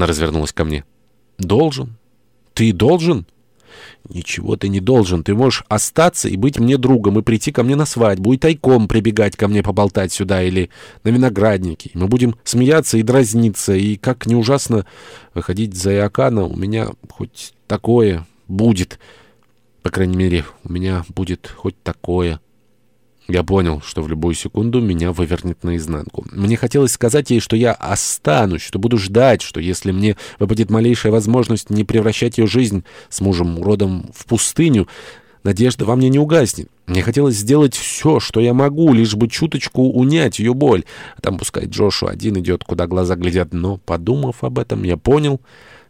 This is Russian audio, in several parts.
Она развернулась ко мне. «Должен? Ты должен?» «Ничего ты не должен. Ты можешь остаться и быть мне другом, и прийти ко мне на свадьбу, и тайком прибегать ко мне поболтать сюда или на винограднике. Мы будем смеяться и дразниться, и, как не ужасно, выходить за Иокана, у меня хоть такое будет. По крайней мере, у меня будет хоть такое». Я понял, что в любую секунду меня вывернет наизнанку. Мне хотелось сказать ей, что я останусь, что буду ждать, что если мне выпадет малейшая возможность не превращать ее жизнь с мужем-уродом в пустыню, надежда во мне не угаснет. Мне хотелось сделать все, что я могу, лишь бы чуточку унять ее боль. А там пускай Джошу один идет, куда глаза глядят. Но, подумав об этом, я понял,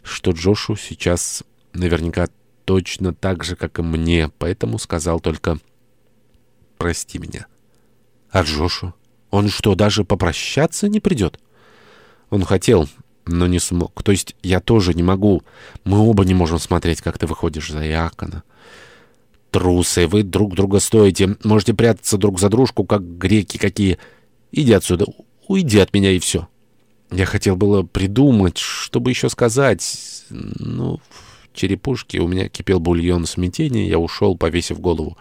что Джошу сейчас наверняка точно так же, как и мне, поэтому сказал только прости меня. А Джошу? Он что, даже попрощаться не придет? Он хотел, но не смог. То есть я тоже не могу. Мы оба не можем смотреть, как ты выходишь за Иакона. Трусы, вы друг друга стоите. Можете прятаться друг за дружку, как греки какие. Иди отсюда, уйди от меня и все. Я хотел было придумать, чтобы еще сказать. Ну, в черепушке у меня кипел бульон смятения, я ушел, повесив голову.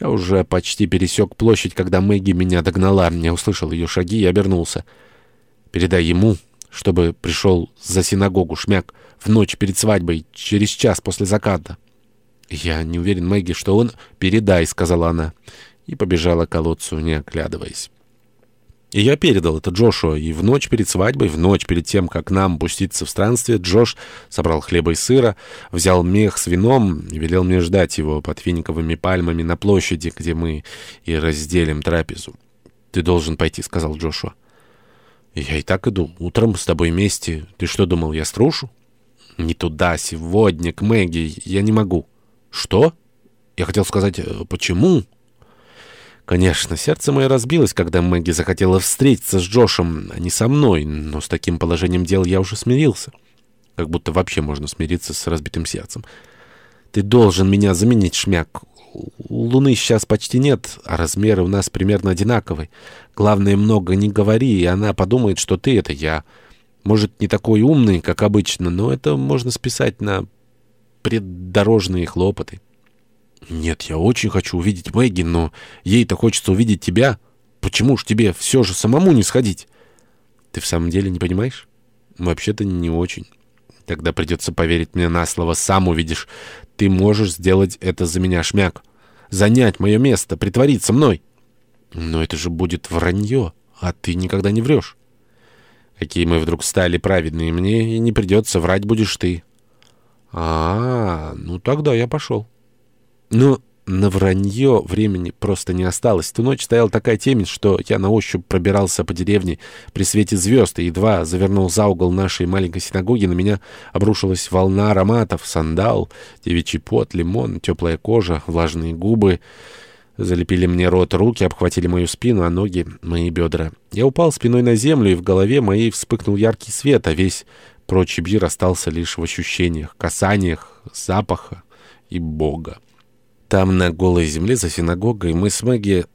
Я уже почти пересек площадь, когда Мэгги меня догнала. Я услышал ее шаги и обернулся. «Передай ему, чтобы пришел за синагогу Шмяк в ночь перед свадьбой, через час после заката». «Я не уверен, Мэгги, что он...» «Передай», — сказала она, и побежала к колодцу, не оглядываясь. И я передал это Джошуа, и в ночь перед свадьбой, в ночь перед тем, как нам пуститься в странствие, Джош собрал хлеба и сыра, взял мех с вином и велел мне ждать его под финиковыми пальмами на площади, где мы и разделим трапезу. «Ты должен пойти», — сказал Джошуа. «Я и так иду. Утром с тобой вместе. Ты что думал, я струшу?» «Не туда, сегодня, к Мэгги. Я не могу». «Что?» «Я хотел сказать, э, почему?» Конечно, сердце мое разбилось, когда Мэгги захотела встретиться с Джошем, а не со мной, но с таким положением дел я уже смирился. Как будто вообще можно смириться с разбитым сердцем. «Ты должен меня заменить, Шмяк. Луны сейчас почти нет, а размеры у нас примерно одинаковые. Главное, много не говори, и она подумает, что ты — это я. Может, не такой умный, как обычно, но это можно списать на преддорожные хлопоты». «Нет, я очень хочу увидеть Мэгги, но ей-то хочется увидеть тебя. Почему ж тебе все же самому не сходить?» «Ты в самом деле не понимаешь?» «Вообще-то не очень. Тогда придется поверить мне на слово. Сам увидишь. Ты можешь сделать это за меня, шмяк. Занять мое место, притвориться мной». «Но это же будет вранье, а ты никогда не врешь». «Какие мы вдруг стали праведные, мне и не придется, врать будешь ты». «А, -а ну тогда я пошел». Но на вранье времени просто не осталось. Ту ночь стояла такая темень, что я на ощупь пробирался по деревне при свете звезд, и едва завернул за угол нашей маленькой синагоги, на меня обрушилась волна ароматов, сандал, девичий пот, лимон, теплая кожа, влажные губы. Залепили мне рот, руки обхватили мою спину, а ноги — мои бедра. Я упал спиной на землю, и в голове моей вспыхнул яркий свет, а весь прочий мир остался лишь в ощущениях, касаниях, запаха и Бога. Там, на голой земле, за синагогой, мы с Мэгги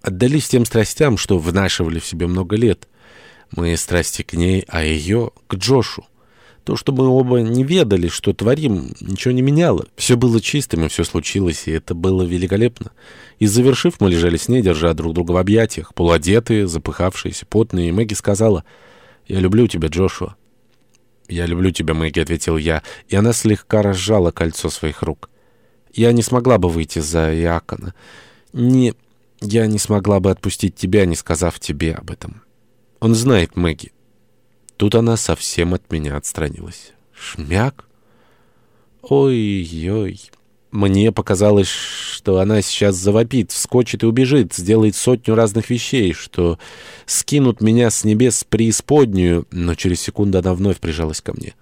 отдались тем страстям, что внашивали в себе много лет. Мы страсти к ней, а ее — к Джошу. То, что мы оба не ведали, что творим, ничего не меняло. Все было чистым, и все случилось, и это было великолепно. И завершив, мы лежали с ней, держа друг друга в объятиях, полуодетые, запыхавшиеся, потные, и Мэгги сказала, «Я люблю тебя, Джошуа». «Я люблю тебя, Мэгги», — ответил я, и она слегка разжала кольцо своих рук. Я не смогла бы выйти за Иакона. Не... Я не смогла бы отпустить тебя, не сказав тебе об этом. Он знает Мэгги. Тут она совсем от меня отстранилась. Шмяк? Ой-ой. Мне показалось, что она сейчас завопит, вскочит и убежит, сделает сотню разных вещей, что скинут меня с небес преисподнюю, но через секунду она вновь прижалась ко мне.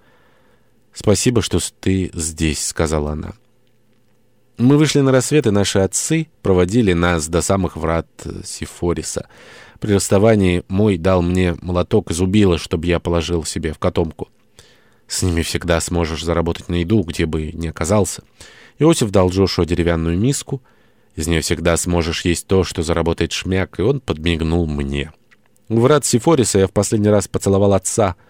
«Спасибо, что ты здесь», — сказала она. Мы вышли на рассвет, и наши отцы проводили нас до самых врат э, Сифориса. При расставании мой дал мне молоток из убила, чтобы я положил себе в котомку. С ними всегда сможешь заработать на еду, где бы ни оказался. Иосиф дал Джошуа деревянную миску. Из нее всегда сможешь есть то, что заработает шмяк, и он подмигнул мне. У врат Сифориса я в последний раз поцеловал отца —